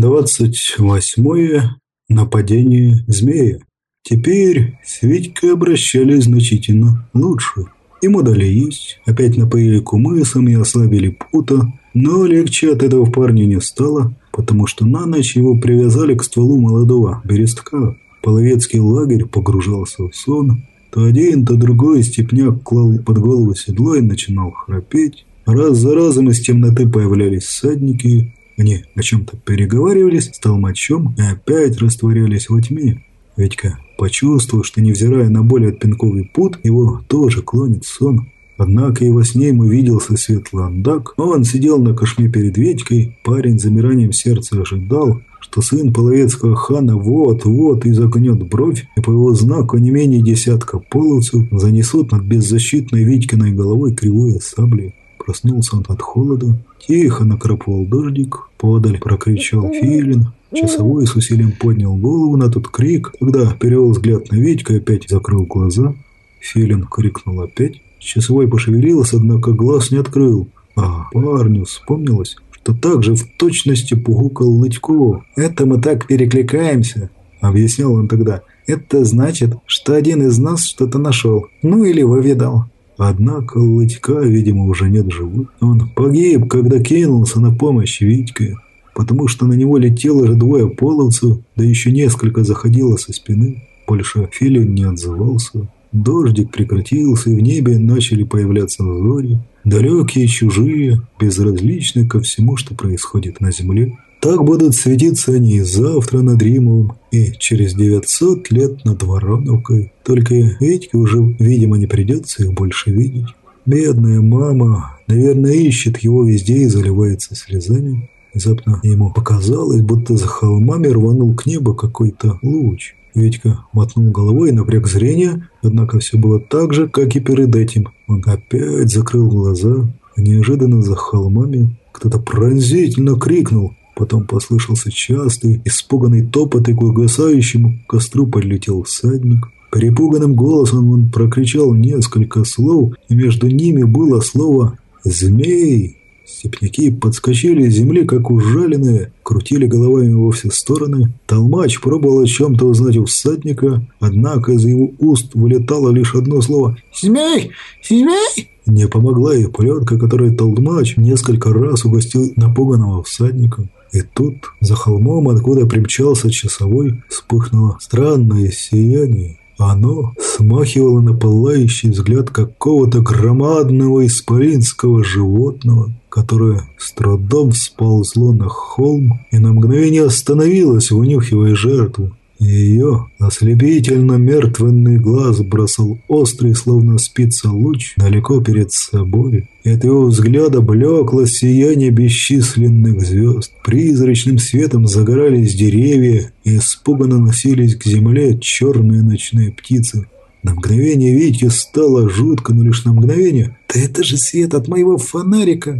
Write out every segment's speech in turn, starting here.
Двадцать восьмое. Нападение змея. Теперь с Витькой обращались значительно лучше. Ему дали есть, опять напоили кумысом и ослабили пута, но легче от этого в парне не стало, потому что на ночь его привязали к стволу молодого берестка. Половецкий лагерь погружался в сон. То один, то другой степняк клал под голову седло и начинал храпеть. Раз за разом из темноты появлялись всадники. Они о чем-то переговаривались с толмачом и опять растворялись во тьме. Ведька почувствовал, что, невзирая на боль от пинковый пут, его тоже клонит сон. Однако и во сне ему виделся Светландак. Он сидел на кошме перед Ведькой. Парень замиранием сердца ожидал, что сын половецкого хана вот-вот изогнет бровь, и по его знаку не менее десятка половцев занесут над беззащитной Витькиной головой кривое сабли. Проснулся он от холода. Тихо накрапывал дождик. Подаль прокричал филин. Часовой с усилием поднял голову на тот крик, когда перевел взгляд на Витька и опять закрыл глаза. Филин крикнул опять. Часовой пошевелился, однако глаз не открыл. А парню вспомнилось, что также в точности пугукал Лытько. «Это мы так перекликаемся», — объяснял он тогда. «Это значит, что один из нас что-то нашел. Ну или выведал». Однако Лытька, видимо, уже нет живых. Он погиб, когда кинулся на помощь Витьке, потому что на него летело же двое половцев, да еще несколько заходило со спины. Больше Филин не отзывался. Дождик прекратился, и в небе начали появляться зори. Далекие, чужие, безразличные ко всему, что происходит на земле. Так будут светиться они и завтра над Римом, и через 900 лет над Вороновкой. Только Витьке уже, видимо, не придется их больше видеть. Бедная мама, наверное, ищет его везде и заливается слезами. Внезапно ему показалось, будто за холмами рванул к небу какой-то луч. Витька мотнул головой и напряг зрение, однако все было так же, как и перед этим. Он опять закрыл глаза, неожиданно за холмами кто-то пронзительно крикнул. Потом послышался частый, испуганный топот, и к угасающему костру подлетел всадник. Перепуганным голосом он прокричал несколько слов, и между ними было слово «Змей». Степняки подскочили с земли, как ужаленные, крутили головами во все стороны. Толмач пробовал о чем-то узнать у всадника, однако из его уст вылетало лишь одно слово «Змей! Змей!» Не помогла и плетка, которой толмач несколько раз угостил напуганного всадника. И тут, за холмом, откуда примчался часовой, вспыхнуло странное сияние. Оно смахивало на пылающий взгляд какого-то громадного исполинского животного, которое с трудом сползло на холм и на мгновение остановилось, вынюхивая жертву. Ее ослепительно мертвенный глаз бросал острый, словно спица луч, далеко перед собой. И от его взгляда блекло сияние бесчисленных звезд. Призрачным светом загорались деревья и испуганно носились к земле черные ночные птицы. На мгновение Витьке стало жутко, но лишь на мгновение. «Да это же свет от моего фонарика!»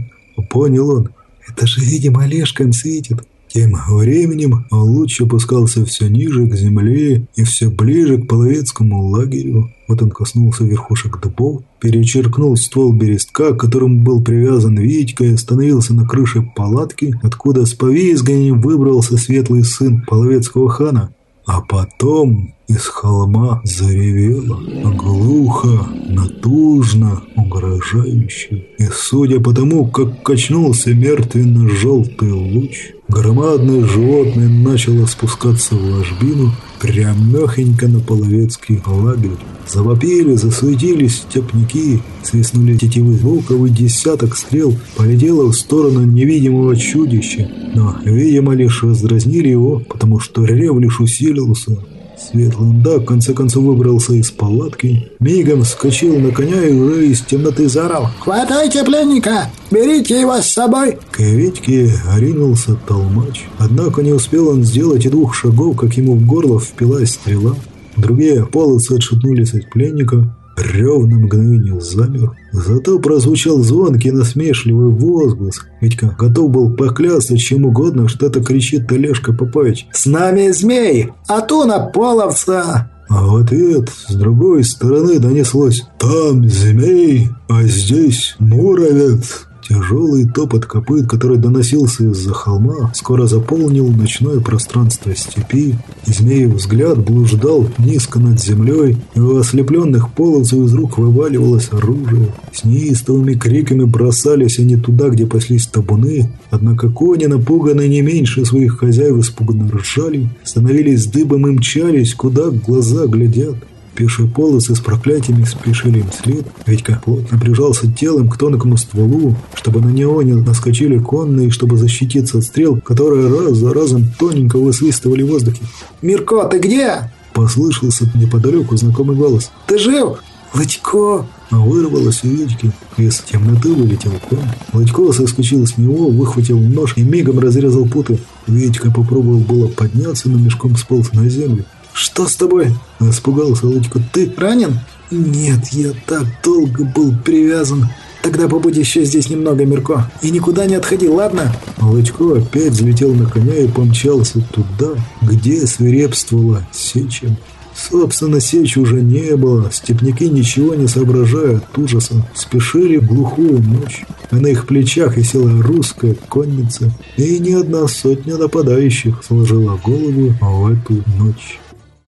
Понял он. «Это же, видимо, Олежка светит!» Тем временем луч опускался все ниже к земле и все ближе к половецкому лагерю. Вот он коснулся верхушек дубов, перечеркнул ствол берестка, к которому был привязан Витька, и остановился на крыше палатки, откуда с повизганием выбрался светлый сын половецкого хана. А потом из холма заревело глухо, натужно, угрожающе. И судя по тому, как качнулся мертвенно-желтый луч, громадное животное начало спускаться в ложбину прямехонько на половецкий лагерь. Завопили, засуетились степняки, свистнули тетивы звуковый десяток стрел, полетело в сторону невидимого чудища, но, видимо, лишь раздразнили его, потому что рев лишь усилился. Светланда в конце концов выбрался из палатки, мигом вскочил на коня и уже из темноты заорал «Хватайте пленника! Берите его с собой!» К Витьке ринулся толмач. Однако не успел он сделать и двух шагов, как ему в горло впилась стрела. Другие полосы отшатнулись от пленника, Рев на мгновение замер. Зато прозвучал звонкий насмешливый возглас. Витька готов был поклясться чем угодно, что это кричит Олежка Попович. «С нами змей! Атуна половца!» А в ответ с другой стороны донеслось «Там змей, а здесь муровец!» Тяжелый топот копыт, который доносился из-за холма, скоро заполнил ночное пространство степи, и взгляд блуждал низко над землей, и у ослепленных половцев из рук вываливалось оружие. С неистовыми криками бросались они туда, где паслись табуны, однако кони, напуганные не меньше своих хозяев, испуганно ржали, становились дыбом и мчались, куда глаза глядят. Пешие полосы с проклятиями спешили им вслед. Витька плотно прижался телом к тонкому стволу, чтобы на него не наскочили конные, чтобы защититься от стрел, которые раз за разом тоненько высвистывали в воздухе. «Мирко, ты где?» Послышался неподалеку знакомый голос. «Ты жив?» «Лодько!» Вырвалось у Витьки. Из темноты вылетел конь. Лодько соскочил с него, выхватил нож и мигом разрезал путы. Витька попробовал было подняться, но мешком сполз на землю. «Что с тобой?» – испугался Лодько. «Ты ранен?» «Нет, я так долго был привязан». «Тогда побудь еще здесь немного, Мирко, и никуда не отходи, ладно?» Лодько опять взлетел на коня и помчался туда, где свирепствовала сеча. Собственно, сечи уже не было, степняки ничего не соображая от ужаса, спешили в глухую ночь, а на их плечах висела русская конница, и ни одна сотня нападающих сложила голову в эту ночь.